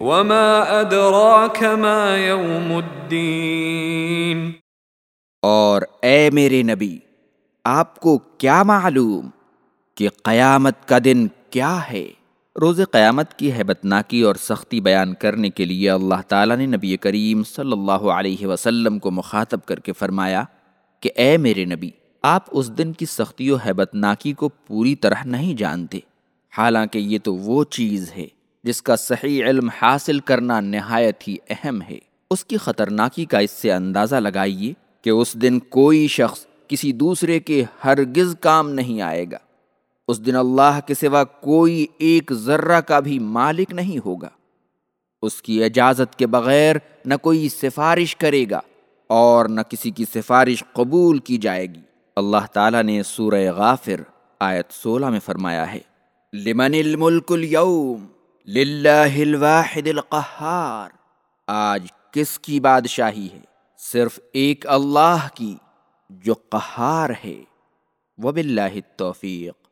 وما أدراك ما يوم الدين اور اے میرے نبی، آپ کو کیا معلوم کہ قیامت کا دن کیا ہے؟ روز قیامت کی حیبت ناکی اور سختی بیان کرنے کے لیے اللہ تعالیٰ نے نبی کریم صلی اللہ علیہ وسلم کو مخاطب کر کے فرمایا کہ اے میرے نبی، آپ اس دن کی سختی و حیبت ناکی کو پوری طرح نہیں جانتے، حالانکہ یہ تو وہ چیز ہے جس کا صحیح علم حاصل کرنا نہایت ہی اہم ہے۔ اس کی خطرناکی کا اس سے اندازہ لگائیے کہ اس دن کوئی شخص کسی دوسرے کے ہرگز کام نہیں آئے گا۔ اس دن اللہ کے سوا کوئی ایک ذرہ کا بھی مالک نہیں ہوگا۔ اس کی اجازت کے بغیر نہ کوئی سفارش کرے گا اور نہ کسی کی سفارش قبول کی جائے گی۔ اللہ تعالیٰ نے سورہ غافر آیت سولہ میں فرمایا ہے، لمن الملک اليوم؟ للہ الواحد القہار۔ آج کس کی بادشاہی ہے؟ صرف ایک اللہ کی جو قہار ہے۔ وباللہ التوفیق۔